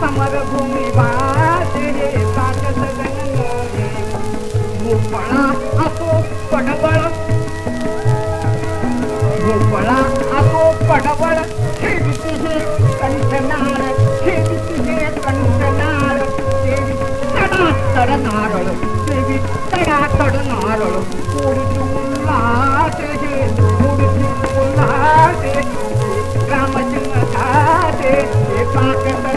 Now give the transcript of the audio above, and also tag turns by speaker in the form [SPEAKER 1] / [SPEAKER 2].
[SPEAKER 1] summer भूमि वासे साक सदन मोहे भूपणा असो पडबळ भूपणा असो पडबळ खेळती हे कंठनार खेळती हे कंठनार तडा तड नारळ വിത്തയാത്തൊടുന്നാളും കൂടിട്ടുള്ളാട്ടേ കൂടിട്ടുള്ളാട്ടേ രാമചന്ദ്രാട്ടേ കാക്കണ്ട